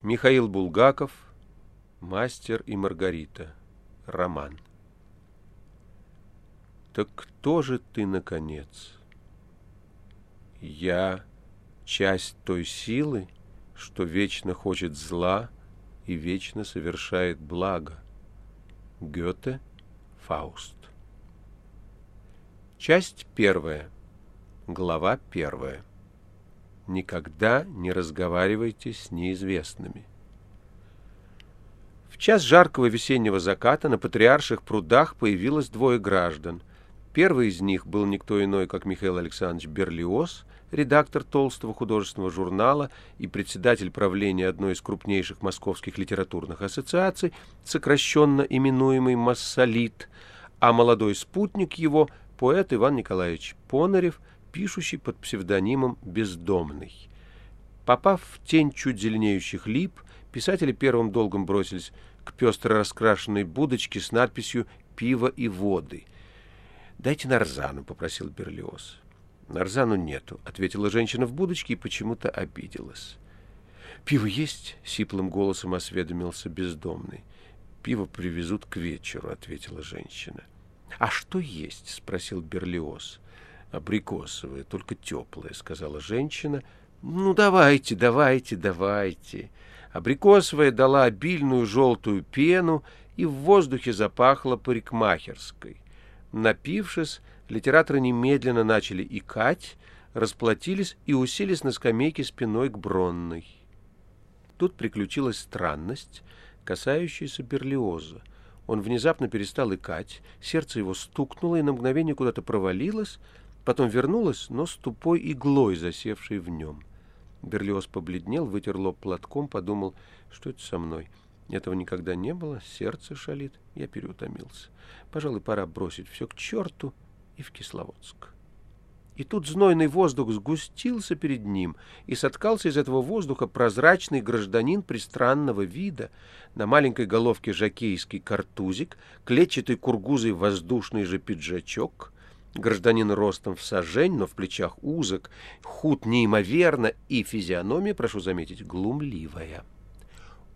Михаил Булгаков «Мастер и Маргарита» Роман Так кто же ты, наконец? Я — часть той силы, что вечно хочет зла и вечно совершает благо. Гёте, Фауст Часть первая. Глава первая никогда не разговаривайте с неизвестными. В час жаркого весеннего заката на Патриарших прудах появилось двое граждан. Первый из них был никто иной, как Михаил Александрович Берлиоз, редактор толстого художественного журнала и председатель правления одной из крупнейших московских литературных ассоциаций, сокращенно именуемый «Массолит», а молодой спутник его – поэт Иван Николаевич Понарев – пишущий под псевдонимом «Бездомный». Попав в тень чуть зеленеющих лип, писатели первым долгом бросились к пестро раскрашенной будочке с надписью «Пиво и воды». «Дайте нарзану», — попросил Берлиоз. «Нарзану нету», — ответила женщина в будочке и почему-то обиделась. «Пиво есть?» — сиплым голосом осведомился бездомный. «Пиво привезут к вечеру», — ответила женщина. «А что есть?» — спросил Берлиоз абрикосовое, только теплое, — сказала женщина. — Ну, давайте, давайте, давайте. Абрикосовая дала обильную желтую пену, и в воздухе запахло парикмахерской. Напившись, литераторы немедленно начали икать, расплатились и уселись на скамейке спиной к Бронной. Тут приключилась странность, касающаяся Берлиоза. Он внезапно перестал икать, сердце его стукнуло и на мгновение куда-то провалилось, Потом вернулась, но с тупой иглой, засевшей в нем. Берлиоз побледнел, вытер лоб платком, подумал, что это со мной. Этого никогда не было, сердце шалит. Я переутомился. Пожалуй, пора бросить все к черту и в Кисловодск. И тут знойный воздух сгустился перед ним, и соткался из этого воздуха прозрачный гражданин пристранного вида, на маленькой головке жакейский картузик, клетчатый кургузый воздушный же пиджачок — Гражданин ростом в сажень, но в плечах узок, худ неимоверно и физиономия, прошу заметить, глумливая.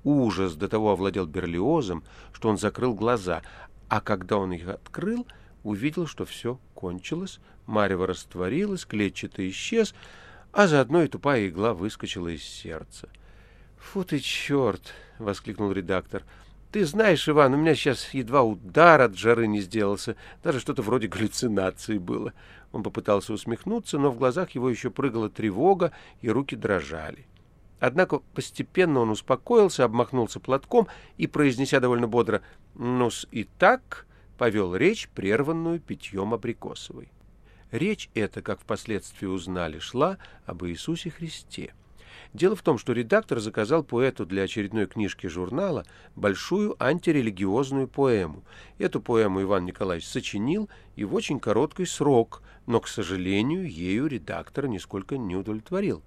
Ужас до того овладел Берлиозом, что он закрыл глаза, а когда он их открыл, увидел, что все кончилось, марево растворилось, клетчатый исчез, а заодно и тупая игла выскочила из сердца. — Фу ты черт! — воскликнул редактор — ты знаешь, Иван, у меня сейчас едва удар от жары не сделался. Даже что-то вроде галлюцинации было. Он попытался усмехнуться, но в глазах его еще прыгала тревога, и руки дрожали. Однако постепенно он успокоился, обмахнулся платком и, произнеся довольно бодро «Ну-с, и так», повел речь, прерванную питьем абрикосовой. Речь эта, как впоследствии узнали, шла об Иисусе Христе. Дело в том, что редактор заказал поэту для очередной книжки журнала большую антирелигиозную поэму. Эту поэму Иван Николаевич сочинил и в очень короткий срок, но, к сожалению, ею редактор нисколько не удовлетворил.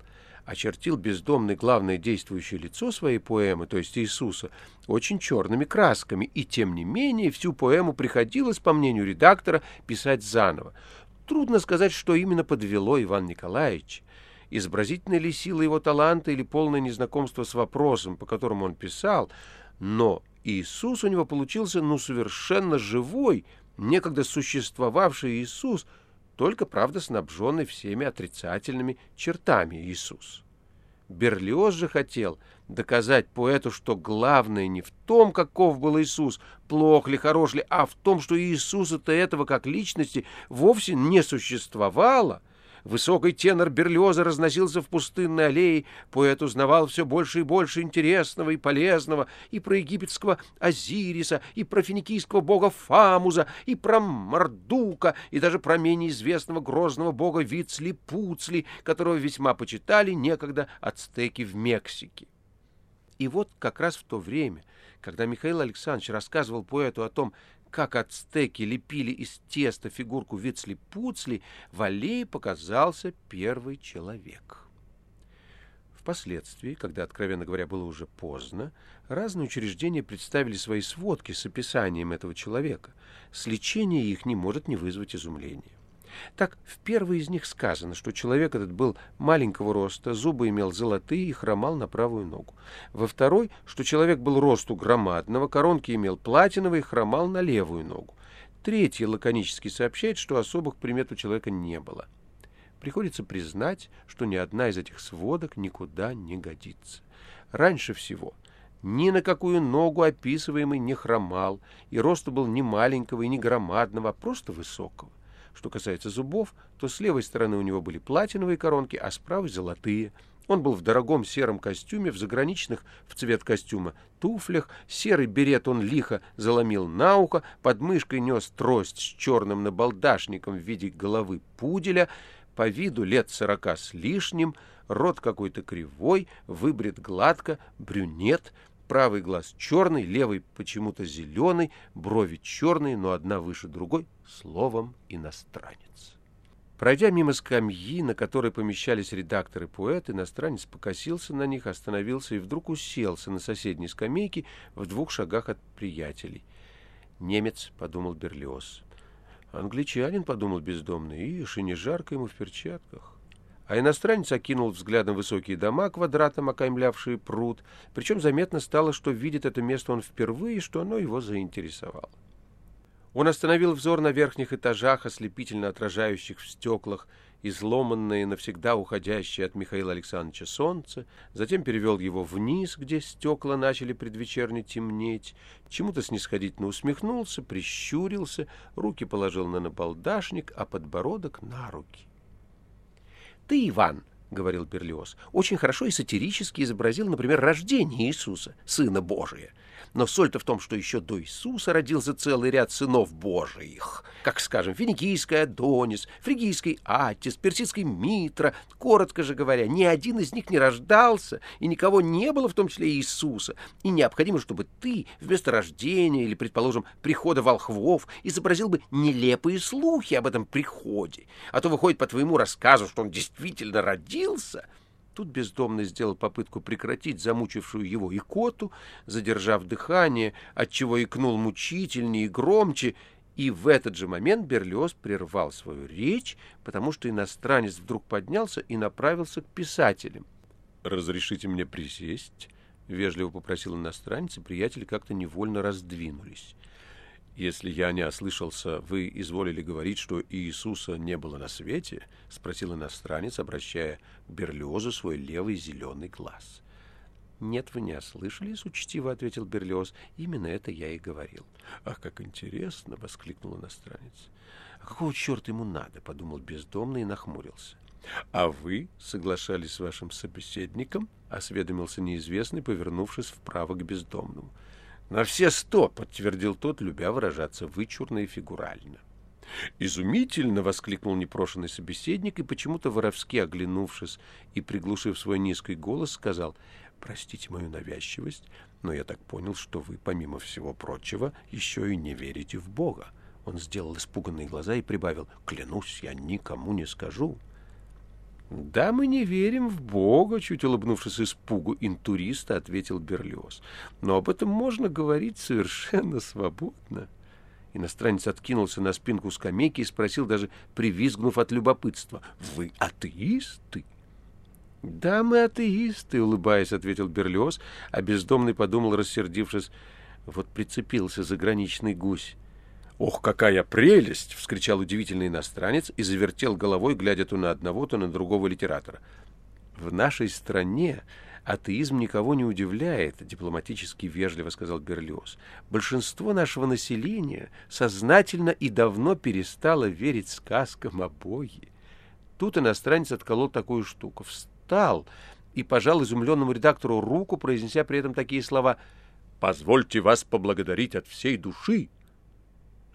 Очертил бездомный главное действующее лицо своей поэмы, то есть Иисуса, очень черными красками, и тем не менее всю поэму приходилось, по мнению редактора, писать заново. Трудно сказать, что именно подвело Иван Николаевич изобразительной ли сила его таланта или полное незнакомство с вопросом, по которому он писал, но Иисус у него получился ну совершенно живой, некогда существовавший Иисус, только, правда, снабженный всеми отрицательными чертами Иисус. Берлиоз же хотел доказать поэту, что главное не в том, каков был Иисус, плох ли, хорош ли, а в том, что Иисуса-то этого как личности вовсе не существовало — Высокий тенор Берлиоза разносился в пустынной аллее, поэт узнавал все больше и больше интересного и полезного и про египетского Азириса, и про финикийского бога Фамуза, и про Мардука, и даже про менее известного грозного бога Вицли-Пуцли, которого весьма почитали некогда ацтеки в Мексике. И вот как раз в то время, когда Михаил Александрович рассказывал поэту о том, как ацтеки лепили из теста фигурку Вицли-Пуцли, в аллее показался первый человек. Впоследствии, когда, откровенно говоря, было уже поздно, разные учреждения представили свои сводки с описанием этого человека. Сличение их не может не вызвать изумления. Так, в первой из них сказано, что человек этот был маленького роста, зубы имел золотые и хромал на правую ногу. Во второй, что человек был росту громадного, коронки имел платиновые и хромал на левую ногу. Третья лаконически сообщает, что особых примет у человека не было. Приходится признать, что ни одна из этих сводок никуда не годится. Раньше всего ни на какую ногу описываемый не хромал, и росту был не маленького и не громадного, а просто высокого. Что касается зубов, то с левой стороны у него были платиновые коронки, а с правой — золотые. Он был в дорогом сером костюме, в заграничных в цвет костюма туфлях, серый берет он лихо заломил на ухо, под мышкой нес трость с черным набалдашником в виде головы пуделя, по виду лет сорока с лишним, рот какой-то кривой, выбрит гладко, брюнет — Правый глаз черный, левый почему-то зеленый, брови черные, но одна выше другой, словом иностранец. Пройдя мимо скамьи, на которой помещались редактор и иностранец покосился на них, остановился и вдруг уселся на соседней скамейке в двух шагах от приятелей. «Немец», — подумал Берлиоз. «Англичанин», — подумал бездомный, — «ишь, и не жарко ему в перчатках». А иностранец окинул взглядом высокие дома, квадратом окаймлявшие пруд, причем заметно стало, что видит это место он впервые, что оно его заинтересовало. Он остановил взор на верхних этажах, ослепительно отражающих в стеклах, изломанное, навсегда уходящее от Михаила Александровича солнце, затем перевел его вниз, где стекла начали предвечерне темнеть, чему-то снисходительно усмехнулся, прищурился, руки положил на набалдашник, а подбородок на руки. Ты, Иван, — говорил Берлиоз, — очень хорошо и сатирически изобразил, например, рождение Иисуса, Сына Божия. Но соль-то в том, что еще до Иисуса родился целый ряд сынов Божиих, как, скажем, финикийский Адонис, фригийский Атис, персидский Митра. Коротко же говоря, ни один из них не рождался, и никого не было, в том числе Иисуса. И необходимо, чтобы ты вместо рождения или, предположим, прихода волхвов изобразил бы нелепые слухи об этом приходе. А то выходит по твоему рассказу, что он действительно родился — Тут бездомный сделал попытку прекратить замучившую его икоту, задержав дыхание, отчего икнул мучительнее и громче, и в этот же момент Берлиоз прервал свою речь, потому что иностранец вдруг поднялся и направился к писателям. «Разрешите мне присесть?» — вежливо попросил иностранец, и приятели как-то невольно раздвинулись. «Если я не ослышался, вы изволили говорить, что Иисуса не было на свете?» — спросил иностранец, обращая к Берлиозу свой левый зеленый глаз. «Нет, вы не ослышались», — учтиво ответил Берлиоз. «Именно это я и говорил». «Ах, как интересно!» — воскликнул иностранец. «А какого черта ему надо?» — подумал бездомный и нахмурился. «А вы соглашались с вашим собеседником?» — осведомился неизвестный, повернувшись вправо к бездомному. «На все сто», — подтвердил тот, любя выражаться вычурно и фигурально. «Изумительно!» — воскликнул непрошенный собеседник и, почему-то воровски оглянувшись и приглушив свой низкий голос, сказал, «Простите мою навязчивость, но я так понял, что вы, помимо всего прочего, еще и не верите в Бога». Он сделал испуганные глаза и прибавил, «Клянусь, я никому не скажу». «Да, мы не верим в Бога», — чуть улыбнувшись испугу интуриста, ответил Берлиоз. «Но об этом можно говорить совершенно свободно». Иностранец откинулся на спинку скамейки и спросил, даже привизгнув от любопытства, «Вы атеисты?» «Да, мы атеисты», — улыбаясь, ответил Берлиоз, а бездомный подумал, рассердившись, «Вот прицепился заграничный гусь». «Ох, какая прелесть!» — вскричал удивительный иностранец и завертел головой, глядя то на одного, то на другого литератора. «В нашей стране атеизм никого не удивляет», — дипломатически вежливо сказал Берлиоз. «Большинство нашего населения сознательно и давно перестало верить сказкам о Боге». Тут иностранец отколол такую штуку. Встал и пожал изумленному редактору руку, произнеся при этом такие слова «Позвольте вас поблагодарить от всей души».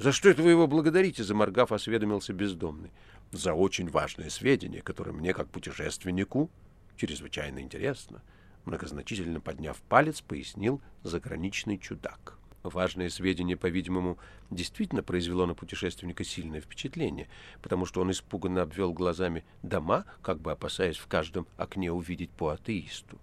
«За что это вы его благодарите?» — заморгав, осведомился бездомный. «За очень важное сведение, которое мне, как путешественнику, чрезвычайно интересно», — многозначительно подняв палец, пояснил заграничный чудак. Важное сведение, по-видимому, действительно произвело на путешественника сильное впечатление, потому что он испуганно обвел глазами дома, как бы опасаясь в каждом окне увидеть по атеисту.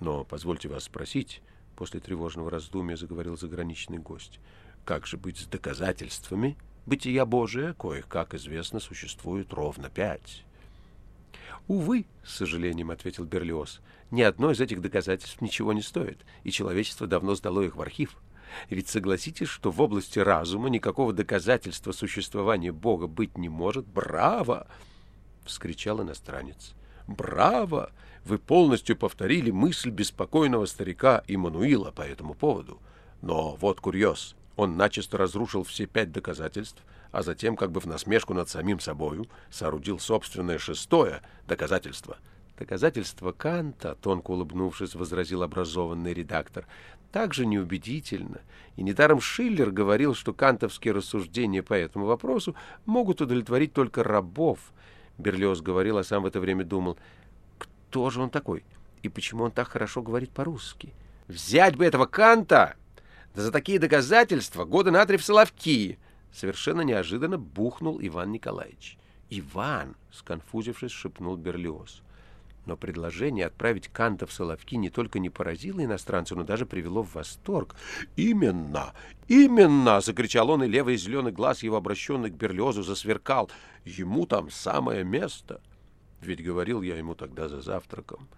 «Но позвольте вас спросить», — после тревожного раздумья заговорил заграничный гость, — как же быть с доказательствами? Бытия Божия, коих, как известно, существует ровно пять. «Увы», — с сожалением ответил Берлиоз, — «ни одно из этих доказательств ничего не стоит, и человечество давно сдало их в архив. Ведь согласитесь, что в области разума никакого доказательства существования Бога быть не может. Браво!» — вскричал иностранец. «Браво! Вы полностью повторили мысль беспокойного старика Иммануила по этому поводу. Но вот курьез. Он начисто разрушил все пять доказательств, а затем, как бы в насмешку над самим собою, соорудил собственное шестое доказательство. Доказательство Канта, тонко улыбнувшись, возразил образованный редактор, также неубедительно. И недаром Шиллер говорил, что кантовские рассуждения по этому вопросу могут удовлетворить только рабов. Берлиоз говорил, а сам в это время думал, кто же он такой и почему он так хорошо говорит по-русски. «Взять бы этого Канта! Да за такие доказательства годы на три в Соловки!» Совершенно неожиданно бухнул Иван Николаевич. «Иван!» — сконфузившись, шепнул Берлиоз. Но предложение отправить Канта в Соловки не только не поразило иностранца, но даже привело в восторг. «Именно! Именно!» — закричал он, и левый зеленый глаз его, обращенный к Берлиозу, засверкал. «Ему там самое место!» Ведь говорил я ему тогда за завтраком.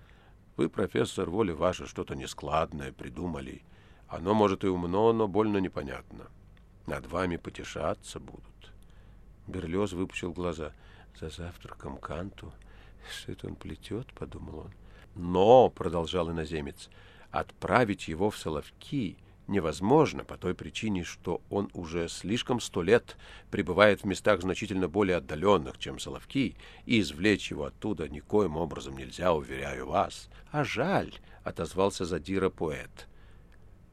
«Вы, профессор, воля ваша, что-то нескладное придумали. Оно, может, и умно, но больно непонятно. Над вами потешаться будут. Берлиоз выпучил глаза. За завтраком Канту? Что это он плетет? — подумал он. Но, — продолжал иноземец, — отправить его в Соловки невозможно по той причине, что он уже слишком сто лет пребывает в местах значительно более отдаленных, чем Соловки, и извлечь его оттуда никоим образом нельзя, уверяю вас. А жаль, — отозвался задира поэт.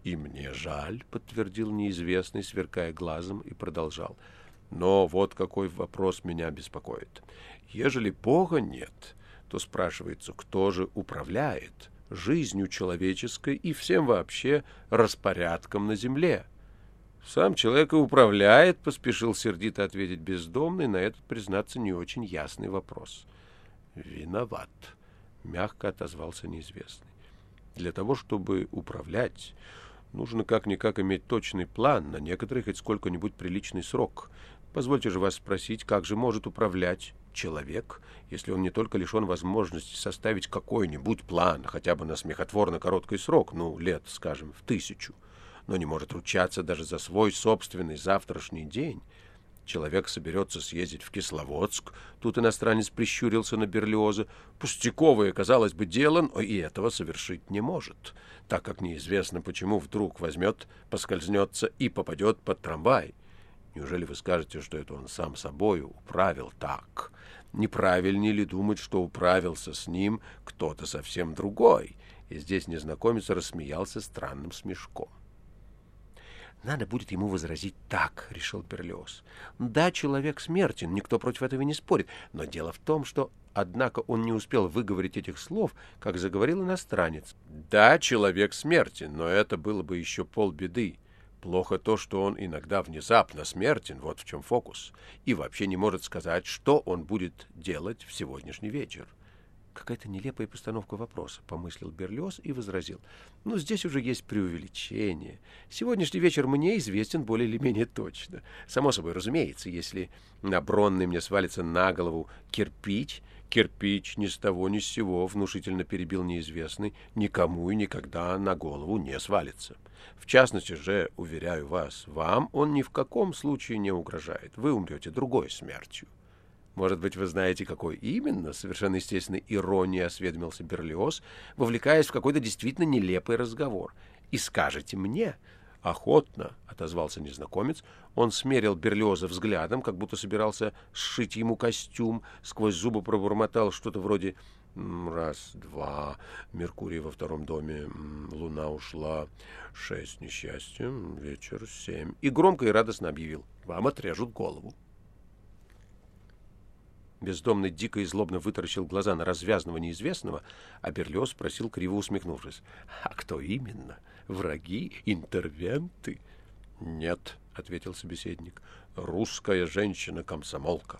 «И мне жаль», — подтвердил неизвестный, сверкая глазом, и продолжал. «Но вот какой вопрос меня беспокоит. Ежели Бога нет, то спрашивается, кто же управляет жизнью человеческой и всем вообще распорядком на земле?» «Сам человек и управляет», — поспешил сердито ответить бездомный на этот, признаться, не очень ясный вопрос. «Виноват», — мягко отозвался неизвестный. «Для того, чтобы управлять, Нужно как-никак иметь точный план на некоторый хоть сколько-нибудь приличный срок. Позвольте же вас спросить, как же может управлять человек, если он не только лишен возможности составить какой-нибудь план, хотя бы на смехотворно короткий срок, ну, лет, скажем, в тысячу, но не может ручаться даже за свой собственный завтрашний день, Человек соберется съездить в Кисловодск. Тут иностранец прищурился на Берлиоза. Пустяковое, казалось бы, дело, но и этого совершить не может, так как неизвестно, почему вдруг возьмет, поскользнется и попадет под трамвай. Неужели вы скажете, что это он сам собою управил так? Неправильнее ли думать, что управился с ним кто-то совсем другой? И здесь незнакомец рассмеялся странным смешком. Надо будет ему возразить так, — решил Берлиоз. Да, человек смертен, никто против этого не спорит, но дело в том, что, однако, он не успел выговорить этих слов, как заговорил иностранец. Да, человек смертен, но это было бы еще полбеды. Плохо то, что он иногда внезапно смертен, вот в чем фокус, и вообще не может сказать, что он будет делать в сегодняшний вечер. Какая-то нелепая постановка вопроса, помыслил Берлиоз и возразил. Ну, здесь уже есть преувеличение. Сегодняшний вечер мне известен более или менее точно. Само собой, разумеется, если на бронный мне свалится на голову кирпич, кирпич ни с того ни с сего, внушительно перебил неизвестный, никому и никогда на голову не свалится. В частности же, уверяю вас, вам он ни в каком случае не угрожает. Вы умрете другой смертью. Может быть, вы знаете, какой именно? Совершенно естественно, ирония осведомился Берлиоз, вовлекаясь в какой-то действительно нелепый разговор. И скажете мне? Охотно, отозвался незнакомец. Он смерил Берлиоза взглядом, как будто собирался сшить ему костюм, сквозь зубы пробормотал что-то вроде Раз, два, Меркурий во втором доме, луна ушла, шесть несчастья, вечер, семь. И громко и радостно объявил. Вам отрежут голову. Бездомный дико и злобно вытаращил глаза на развязного неизвестного, а Берлиоз спросил, криво усмехнувшись. — А кто именно? Враги? Интервенты? — Нет, — ответил собеседник, — русская женщина-комсомолка.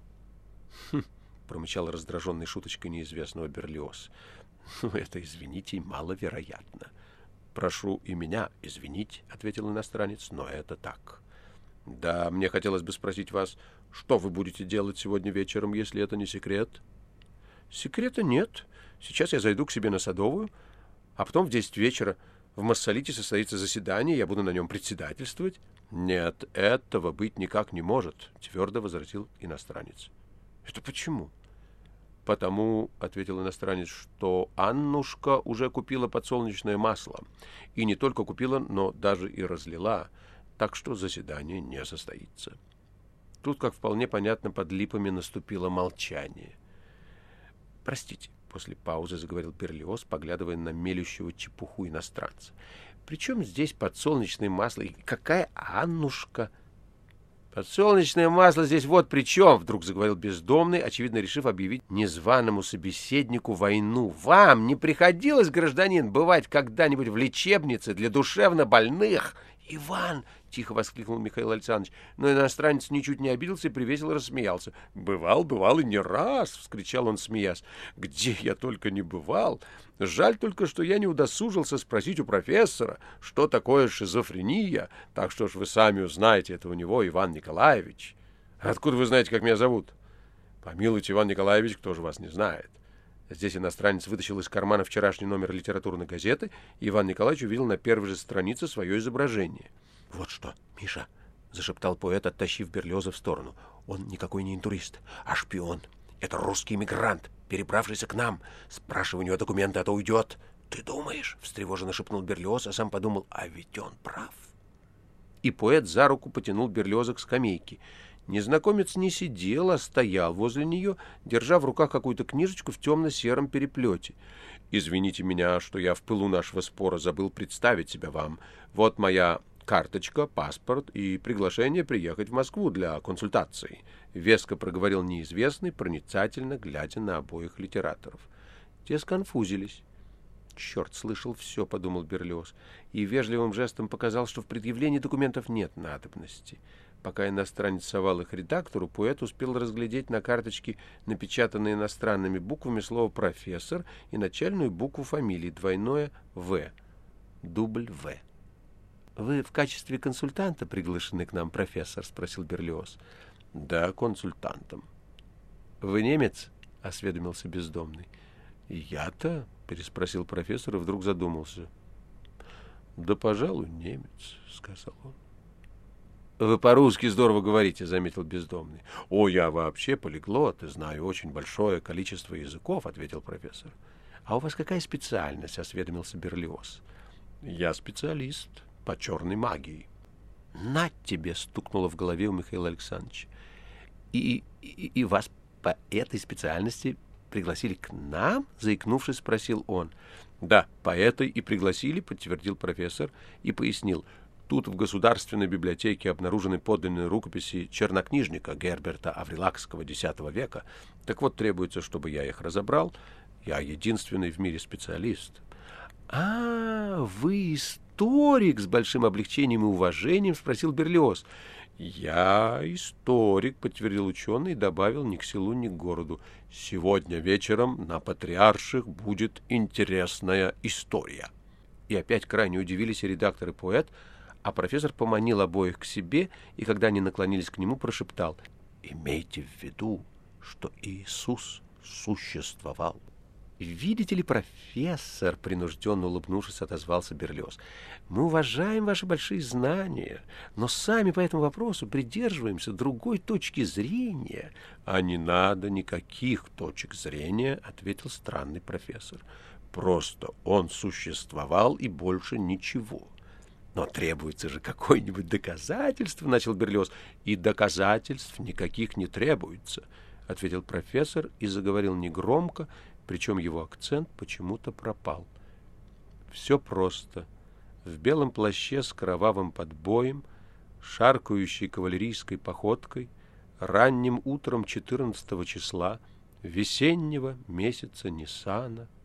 «Хм, — промычал раздраженный шуточкой неизвестного Берлиоз. — Ну, это, извините, маловероятно. — Прошу и меня извинить, — ответил иностранец, — но это так. — Да, мне хотелось бы спросить вас, что вы будете делать сегодня вечером, если это не секрет? Секрета нет. Сейчас я зайду к себе на Садовую, а потом в 10 вечера в Массолите состоится заседание, я буду на нем председательствовать. Нет, этого быть никак не может, твердо возразил иностранец. Это почему? Потому, — ответил иностранец, — что Аннушка уже купила подсолнечное масло. И не только купила, но даже и разлила — так что заседание не состоится. Тут, как вполне понятно, под липами наступило молчание. «Простите», — после паузы заговорил Берлиоз, поглядывая на мелющего чепуху иностранца. «Причем здесь подсолнечное масло и какая Аннушка?» «Подсолнечное масло здесь вот при чем!» — вдруг заговорил бездомный, очевидно решив объявить незваному собеседнику войну. «Вам не приходилось, гражданин, бывать когда-нибудь в лечебнице для душевно больных «Иван!» — тихо воскликнул Михаил Александрович, но иностранец ничуть не обиделся и привесело рассмеялся. «Бывал, бывал и не раз!» — вскричал он, смеясь. «Где я только не бывал! Жаль только, что я не удосужился спросить у профессора, что такое шизофрения, так что ж вы сами узнаете это у него, Иван Николаевич. Откуда вы знаете, как меня зовут?» «Помилуйте, Иван Николаевич, кто же вас не знает?» Здесь иностранец вытащил из кармана вчерашний номер литературной газеты, и Иван Николаевич увидел на первой же странице свое изображение. «Вот что, Миша!» — зашептал поэт, оттащив Берлиоза в сторону. «Он никакой не интурист, а шпион. Это русский иммигрант, перебравшийся к нам. Спрашивай у него документы, а то уйдет». «Ты думаешь?» — встревоженно шепнул Берлиоз, а сам подумал, «а ведь он прав». И поэт за руку потянул Берлиоза к скамейке — Незнакомец не сидел, а стоял возле нее, держа в руках какую-то книжечку в темно-сером переплете. «Извините меня, что я в пылу нашего спора забыл представить себя вам. Вот моя карточка, паспорт и приглашение приехать в Москву для консультации», — веско проговорил неизвестный, проницательно глядя на обоих литераторов. Те сконфузились. «Черт, слышал все», — подумал Берлиоз, и вежливым жестом показал, что в предъявлении документов нет надобности. Пока иностранец совал их редактору, поэт успел разглядеть на карточке напечатанные иностранными буквами слово «профессор» и начальную букву фамилии, двойное «В». Дубль «В». «Вы в качестве консультанта приглашены к нам, профессор?» — спросил Берлиоз. «Да, консультантом». «Вы немец?» — осведомился бездомный. «Я-то?» — переспросил профессор и вдруг задумался. «Да, пожалуй, немец», — сказал он. «Вы по-русски здорово говорите», — заметил бездомный. «О, я вообще полиглот и знаю очень большое количество языков», — ответил профессор. «А у вас какая специальность?» — осведомился Берлиоз. «Я специалист по черной магии». «На тебе!» — стукнуло в голове у Михаила Александровича. «И, и, вас по этой специальности пригласили к нам?» — заикнувшись, спросил он. «Да, по этой и пригласили», — подтвердил профессор и пояснил — Тут в Государственной библиотеке обнаружены подлинные рукописи чернокнижника Герберта Аврилакского X века. Так вот, требуется, чтобы я их разобрал. Я единственный в мире специалист. — А, вы историк? — с большим облегчением и уважением спросил Берлиоз. — Я историк, — подтвердил ученый и добавил ни к селу, ни к городу. — Сегодня вечером на Патриарших будет интересная история. И опять крайне удивились редактор, и поэт — а профессор поманил обоих к себе и, когда они наклонились к нему, прошептал «Имейте в виду, что Иисус существовал». «Видите ли, профессор?» — принужденно улыбнувшись, отозвался Берлиоз. «Мы уважаем ваши большие знания, но сами по этому вопросу придерживаемся другой точки зрения». «А не надо никаких точек зрения», — ответил странный профессор. «Просто он существовал и больше ничего». Но требуется же какое-нибудь доказательство, — начал Берлиоз. — И доказательств никаких не требуется, — ответил профессор и заговорил негромко, причем его акцент почему-то пропал. Все просто. В белом плаще с кровавым подбоем, шаркающей кавалерийской походкой, ранним утром 14 числа весеннего месяца Ниссана —